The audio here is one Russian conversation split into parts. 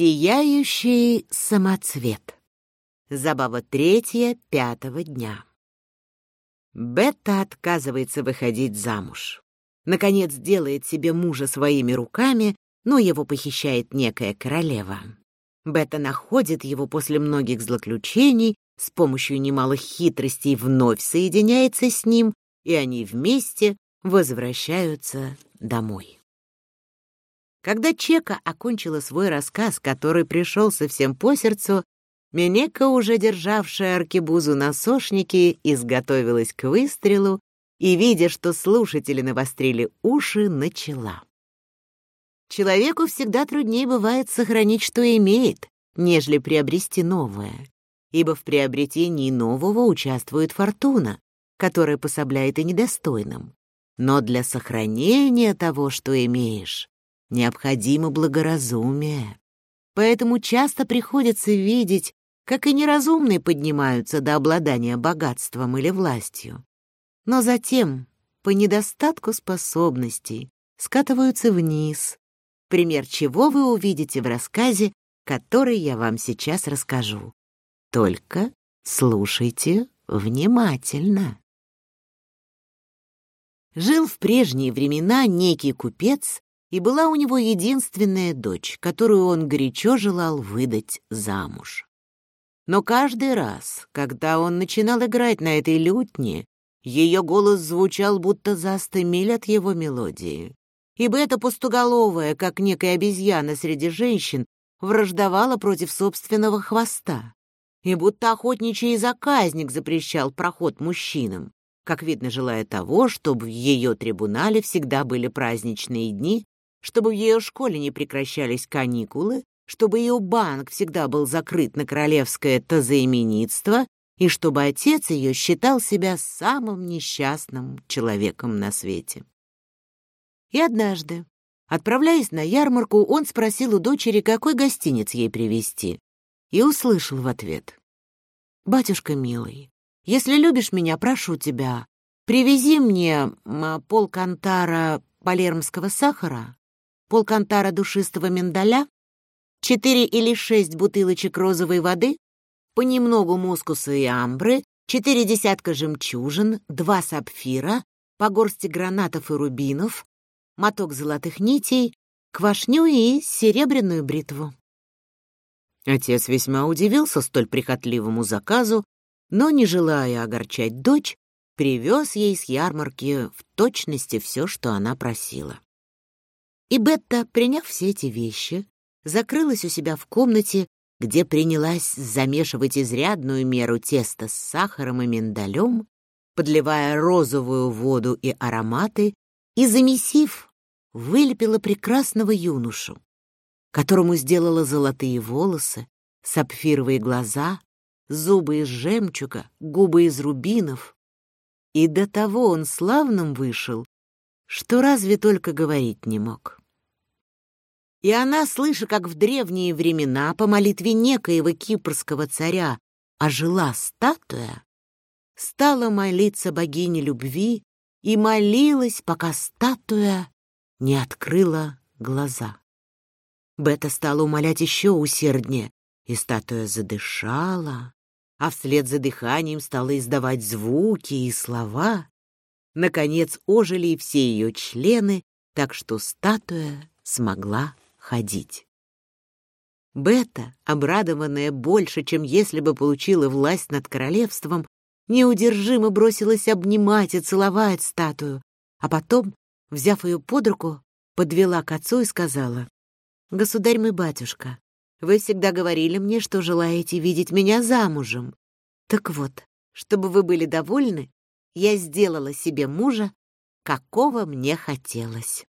Сияющий самоцвет. Забава третья пятого дня. Бетта отказывается выходить замуж. Наконец делает себе мужа своими руками, но его похищает некая королева. Бетта находит его после многих злоключений, с помощью немалых хитростей вновь соединяется с ним, и они вместе возвращаются домой. Когда Чека окончила свой рассказ, который пришел совсем по сердцу, Менека, уже державшая аркебузу на сошнике, изготовилась к выстрелу и, видя, что слушатели навострили уши, начала. Человеку всегда труднее бывает сохранить, что имеет, нежели приобрести новое, ибо в приобретении нового участвует фортуна, которая пособляет и недостойным. Но для сохранения того, что имеешь, необходимо благоразумие. Поэтому часто приходится видеть, как и неразумные поднимаются до обладания богатством или властью. Но затем, по недостатку способностей, скатываются вниз, пример чего вы увидите в рассказе, который я вам сейчас расскажу. Только слушайте внимательно. Жил в прежние времена некий купец и была у него единственная дочь, которую он горячо желал выдать замуж. Но каждый раз, когда он начинал играть на этой лютне, ее голос звучал будто за сто миль от его мелодии. Ибо эта пустоголовая, как некая обезьяна среди женщин, враждовала против собственного хвоста. И будто охотничий заказник запрещал проход мужчинам, как видно, желая того, чтобы в ее трибунале всегда были праздничные дни чтобы в ее школе не прекращались каникулы, чтобы ее банк всегда был закрыт на королевское тазаименитство и чтобы отец ее считал себя самым несчастным человеком на свете. И однажды, отправляясь на ярмарку, он спросил у дочери, какой гостиниц ей привезти, и услышал в ответ. «Батюшка милый, если любишь меня, прошу тебя, привези мне полкантара палермского сахара, полкантара душистого миндаля, четыре или шесть бутылочек розовой воды, понемногу мускуса и амбры, четыре десятка жемчужин, два сапфира, по горсти гранатов и рубинов, моток золотых нитей, квашню и серебряную бритву. Отец весьма удивился столь прихотливому заказу, но, не желая огорчать дочь, привез ей с ярмарки в точности все, что она просила. И Бетта, приняв все эти вещи, закрылась у себя в комнате, где принялась замешивать изрядную меру теста с сахаром и миндалем, подливая розовую воду и ароматы, и, замесив, вылепила прекрасного юношу, которому сделала золотые волосы, сапфировые глаза, зубы из жемчуга, губы из рубинов. И до того он славным вышел, что разве только говорить не мог. И она, слыша, как в древние времена по молитве некоего кипрского царя ожила статуя, стала молиться богине любви и молилась, пока статуя не открыла глаза. Бета стала умолять еще усерднее, и статуя задышала, а вслед за дыханием стала издавать звуки и слова. Наконец ожили и все ее члены, так что статуя смогла ходить. Бета, обрадованная больше, чем если бы получила власть над королевством, неудержимо бросилась обнимать и целовать статую, а потом, взяв ее под руку, подвела к отцу и сказала, «Государь мой батюшка, вы всегда говорили мне, что желаете видеть меня замужем. Так вот, чтобы вы были довольны, я сделала себе мужа, какого мне хотелось».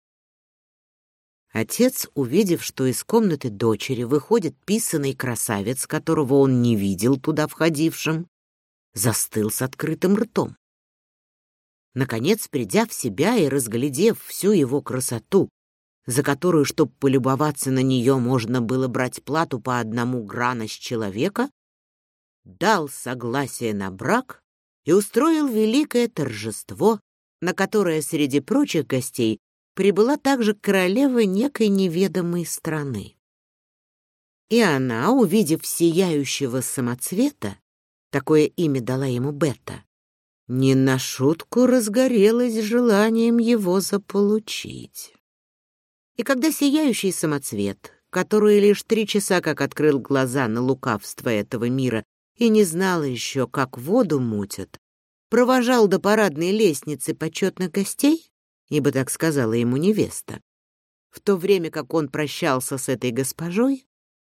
Отец, увидев, что из комнаты дочери выходит писаный красавец, которого он не видел туда входившим, застыл с открытым ртом. Наконец, придя в себя и разглядев всю его красоту, за которую, чтобы полюбоваться на нее, можно было брать плату по одному грана с человека, дал согласие на брак и устроил великое торжество, на которое среди прочих гостей прибыла также королева некой неведомой страны. И она, увидев сияющего самоцвета, такое имя дала ему Бетта, не на шутку разгорелась желанием его заполучить. И когда сияющий самоцвет, который лишь три часа как открыл глаза на лукавство этого мира и не знал еще, как воду мутят, провожал до парадной лестницы почетных гостей, ибо так сказала ему невеста. В то время как он прощался с этой госпожой,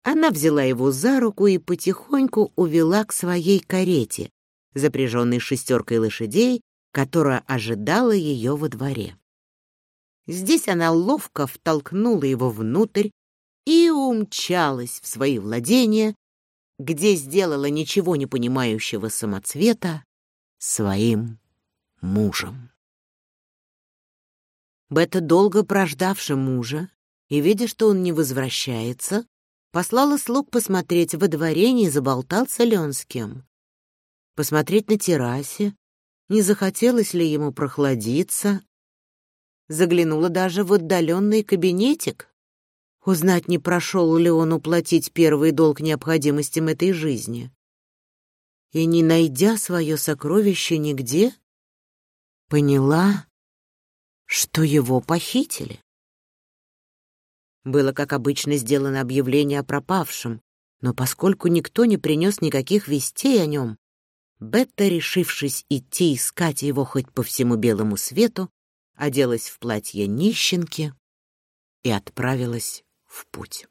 она взяла его за руку и потихоньку увела к своей карете, запряженной шестеркой лошадей, которая ожидала ее во дворе. Здесь она ловко втолкнула его внутрь и умчалась в свои владения, где сделала ничего не понимающего самоцвета своим мужем. Бета, долго прождавши мужа и видя, что он не возвращается, послала слуг посмотреть во дворе, не заболтался ли он с кем. Посмотреть на террасе, не захотелось ли ему прохладиться. Заглянула даже в отдаленный кабинетик, узнать, не прошел ли он уплатить первый долг необходимостям этой жизни и, не найдя свое сокровище нигде, поняла, что его похитили. Было, как обычно, сделано объявление о пропавшем, но поскольку никто не принес никаких вестей о нем, Бетта, решившись идти искать его хоть по всему белому свету, оделась в платье нищенки и отправилась в путь.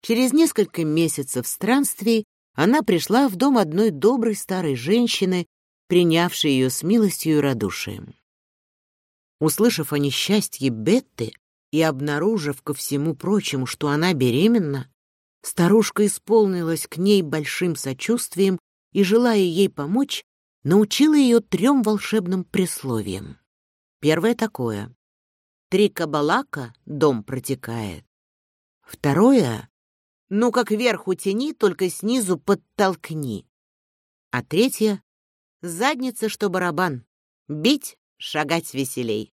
Через несколько месяцев странствий она пришла в дом одной доброй старой женщины, принявшей ее с милостью и радушием. Услышав о несчастье Бетты и обнаружив ко всему прочему, что она беременна, старушка исполнилась к ней большим сочувствием и, желая ей помочь, научила ее трем волшебным присловиям. Первое такое. «Три кабалака дом протекает». Второе ну, как вверху тяни, только снизу подтолкни. А третье — задница, что барабан. Бить, шагать веселей.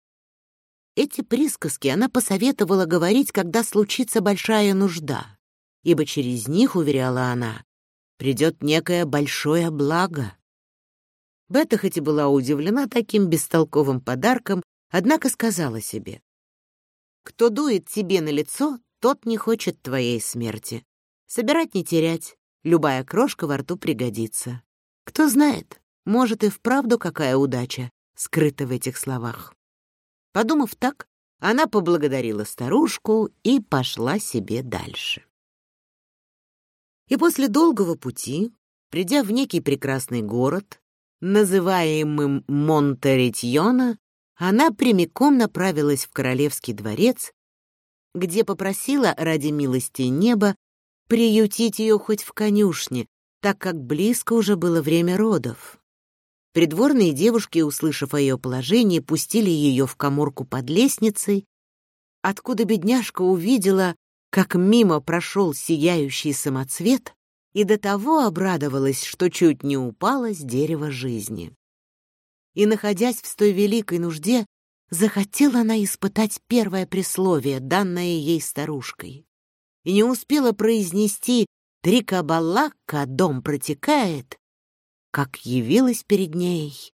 Эти присказки она посоветовала говорить, когда случится большая нужда, ибо через них, уверяла она, придет некое большое благо. Бета хоть и была удивлена таким бестолковым подарком, однако сказала себе, «Кто дует тебе на лицо, тот не хочет твоей смерти. Собирать не терять, любая крошка во рту пригодится. Кто знает, может и вправду какая удача скрыта в этих словах. Подумав так, она поблагодарила старушку и пошла себе дальше. И после долгого пути, придя в некий прекрасный город, называемым Монтеретьона, она прямиком направилась в королевский дворец, где попросила ради милости неба приютить ее хоть в конюшне, так как близко уже было время родов. Придворные девушки, услышав о ее положении, пустили ее в коморку под лестницей, откуда бедняжка увидела, как мимо прошел сияющий самоцвет, и до того обрадовалась, что чуть не упала с дерева жизни. И, находясь в столь великой нужде, захотела она испытать первое присловие, данное ей старушкой и не успела произнести «Три кабалака, дом протекает», как явилась перед ней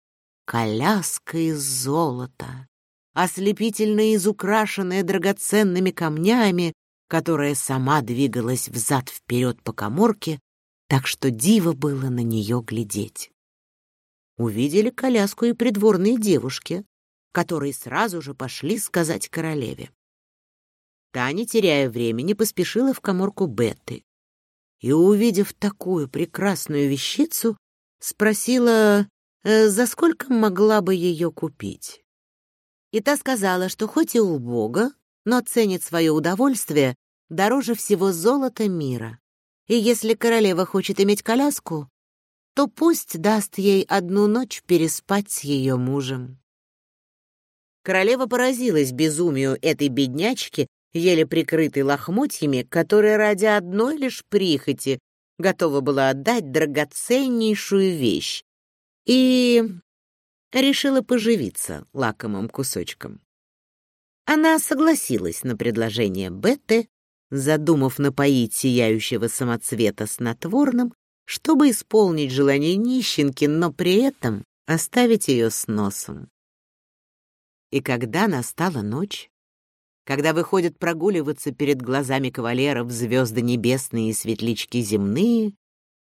коляска из золота, ослепительно изукрашенная драгоценными камнями, которая сама двигалась взад-вперед по коморке, так что диво было на нее глядеть. Увидели коляску и придворные девушки, которые сразу же пошли сказать королеве. Та, не теряя времени, поспешила в коморку Бетты. И, увидев такую прекрасную вещицу, спросила, э, за сколько могла бы ее купить. И та сказала, что хоть и убога, но ценит свое удовольствие дороже всего золота мира. И если королева хочет иметь коляску, то пусть даст ей одну ночь переспать с ее мужем. Королева поразилась безумию этой беднячки еле прикрытый лохмотьями, которая ради одной лишь прихоти готова была отдать драгоценнейшую вещь, и решила поживиться лакомым кусочком. Она согласилась на предложение Бетты, задумав напоить сияющего самоцвета снотворным, чтобы исполнить желание нищенки, но при этом оставить ее с носом. И когда настала ночь, когда выходят прогуливаться перед глазами кавалеров звезды небесные и светлячки земные,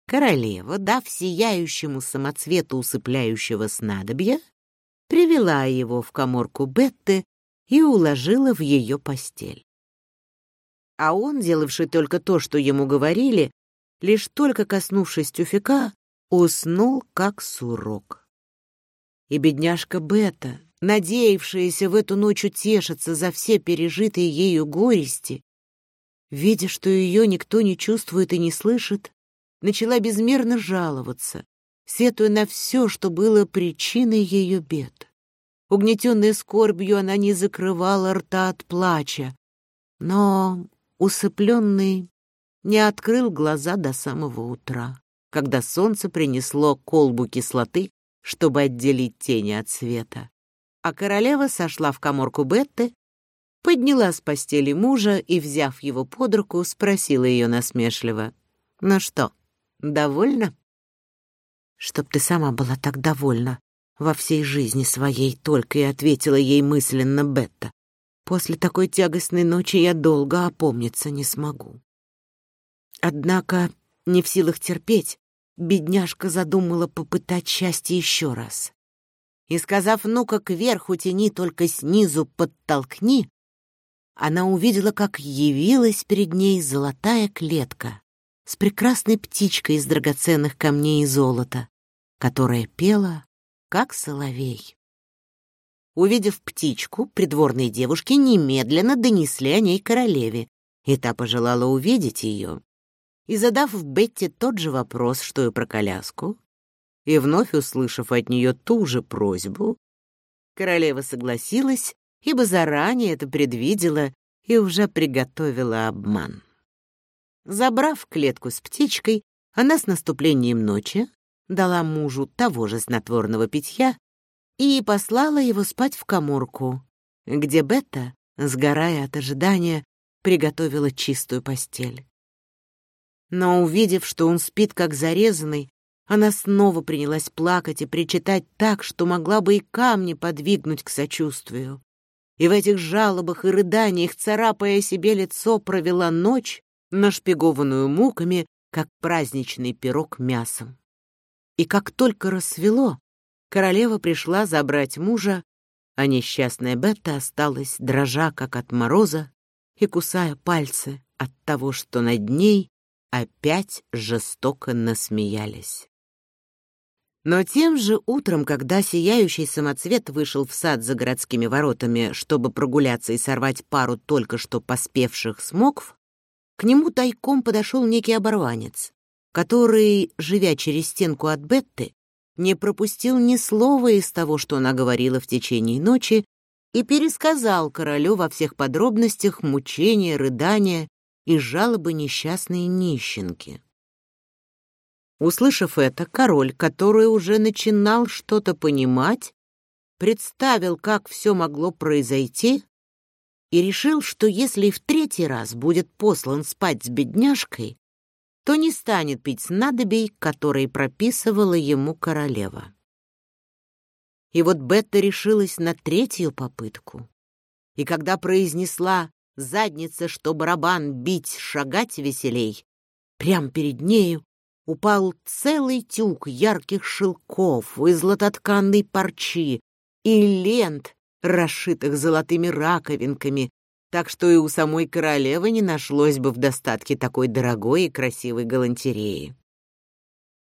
королева, дав сияющему самоцвету усыпляющего снадобья, привела его в каморку Бетты и уложила в ее постель. А он, делавший только то, что ему говорили, лишь только коснувшись тюфяка, уснул как сурок. И бедняжка Бетта, надеявшаяся в эту ночь утешиться за все пережитые ею горести, видя, что ее никто не чувствует и не слышит, начала безмерно жаловаться, сетуя на все, что было причиной ее бед. Угнетенная скорбью, она не закрывала рта от плача, но, усыпленный, не открыл глаза до самого утра, когда солнце принесло колбу кислоты, чтобы отделить тени от света. А королева сошла в коморку Бетты, подняла с постели мужа и, взяв его под руку, спросила ее насмешливо. «Ну что, довольна?» «Чтоб ты сама была так довольна во всей жизни своей», только и ответила ей мысленно Бетта. «После такой тягостной ночи я долго опомниться не смогу». Однако, не в силах терпеть, бедняжка задумала попытать счастье еще раз. И, сказав «ну-ка кверху тяни, только снизу подтолкни», она увидела, как явилась перед ней золотая клетка с прекрасной птичкой из драгоценных камней и золота, которая пела, как соловей. Увидев птичку, придворные девушки немедленно донесли о ней королеве, и та пожелала увидеть ее и задав Бетти тот же вопрос, что и про коляску, и вновь услышав от нее ту же просьбу, королева согласилась, ибо заранее это предвидела и уже приготовила обман. Забрав клетку с птичкой, она с наступлением ночи дала мужу того же снотворного питья и послала его спать в каморку, где Бетта, сгорая от ожидания, приготовила чистую постель. Но увидев, что он спит как зарезанный, она снова принялась плакать и причитать так, что могла бы и камни подвигнуть к сочувствию. И в этих жалобах и рыданиях, царапая себе лицо, провела ночь, нашпигованную муками, как праздничный пирог мясом. И как только рассвело, королева пришла забрать мужа, а несчастная Бетта осталась, дрожа, как от мороза, и кусая пальцы от того, что над ней опять жестоко насмеялись. Но тем же утром, когда сияющий самоцвет вышел в сад за городскими воротами, чтобы прогуляться и сорвать пару только что поспевших смокв, к нему тайком подошел некий оборванец, который, живя через стенку от Бетты, не пропустил ни слова из того, что она говорила в течение ночи, и пересказал королю во всех подробностях мучения, рыдания и жалобы несчастной нищенки. Услышав это, король, который уже начинал что-то понимать, представил, как все могло произойти, и решил, что если в третий раз будет послан спать с бедняжкой, то не станет пить снадобий, которые прописывала ему королева. И вот Бетта решилась на третью попытку. И когда произнесла задница, что барабан бить, шагать веселей. Прям перед нею упал целый тюк ярких шелков и златотканной парчи и лент, расшитых золотыми раковинками, так что и у самой королевы не нашлось бы в достатке такой дорогой и красивой галантереи.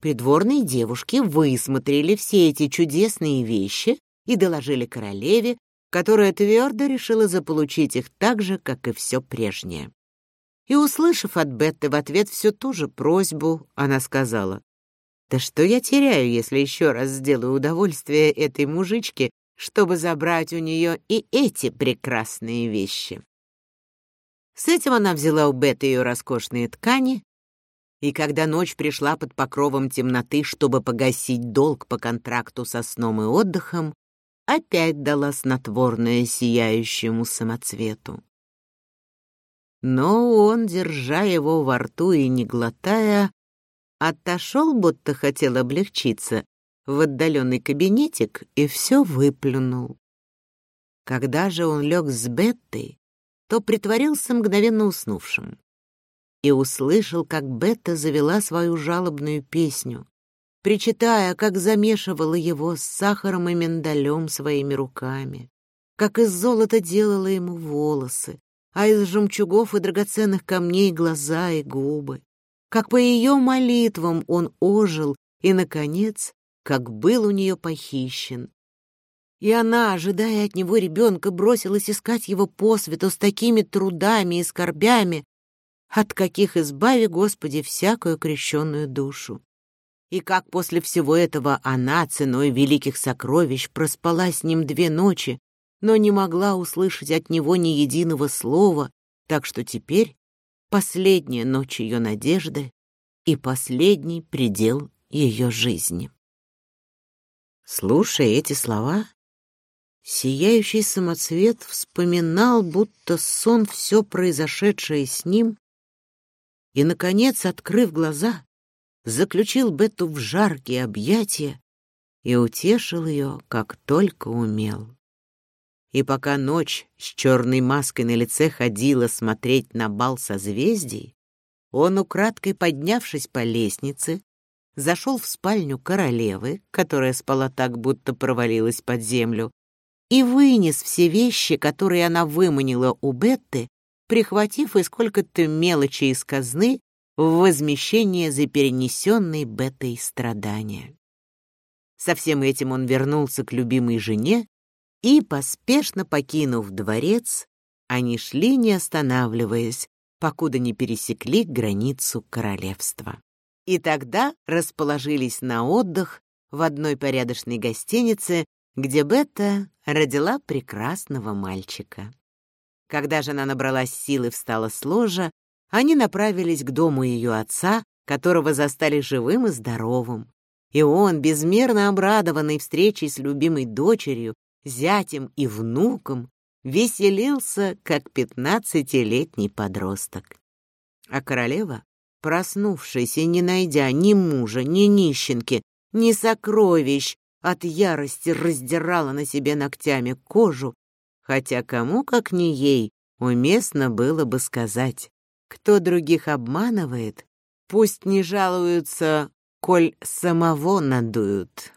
Придворные девушки высмотрели все эти чудесные вещи и доложили королеве, которая твердо решила заполучить их так же, как и все прежнее. И, услышав от Бетты в ответ всю ту же просьбу, она сказала, «Да что я теряю, если еще раз сделаю удовольствие этой мужичке, чтобы забрать у нее и эти прекрасные вещи?» С этим она взяла у Бетты ее роскошные ткани, и когда ночь пришла под покровом темноты, чтобы погасить долг по контракту со сном и отдыхом, опять дала снотворное сияющему самоцвету. Но он, держа его во рту и не глотая, отошел, будто хотел облегчиться, в отдаленный кабинетик и все выплюнул. Когда же он лег с Беттой, то притворился мгновенно уснувшим и услышал, как Бетта завела свою жалобную песню, причитая, как замешивала его с сахаром и миндалем своими руками, как из золота делала ему волосы, а из жемчугов и драгоценных камней глаза и губы, как по ее молитвам он ожил и, наконец, как был у нее похищен. И она, ожидая от него ребенка, бросилась искать его по свету с такими трудами и скорбями, от каких избави, Господи, всякую крещенную душу. И как после всего этого она ценой великих сокровищ проспала с ним две ночи, но не могла услышать от него ни единого слова, так что теперь последняя ночь ее надежды и последний предел ее жизни. Слушая эти слова, сияющий самоцвет вспоминал, будто сон все произошедшее с ним, и, наконец, открыв глаза, заключил Бетту в жаркие объятия и утешил ее, как только умел. И пока ночь с черной маской на лице ходила смотреть на бал созвездий, он, украдкой поднявшись по лестнице, зашел в спальню королевы, которая спала так, будто провалилась под землю, и вынес все вещи, которые она выманила у Бетты, прихватив и сколько-то мелочи из казны в возмещение за перенесенные Беттой страдания. Со всем этим он вернулся к любимой жене и, поспешно покинув дворец, они шли, не останавливаясь, покуда не пересекли границу королевства и тогда расположились на отдых в одной порядочной гостинице, где Бетта родила прекрасного мальчика. Когда же она набралась сил и встала с ложа, они направились к дому ее отца, которого застали живым и здоровым. И он, безмерно обрадованный встречей с любимой дочерью, зятем и внуком, веселился, как пятнадцатилетний подросток. А королева Проснувшись и не найдя ни мужа, ни нищенки, ни сокровищ, от ярости раздирала на себе ногтями кожу, хотя кому, как не ей, уместно было бы сказать, кто других обманывает, пусть не жалуются, коль самого надуют.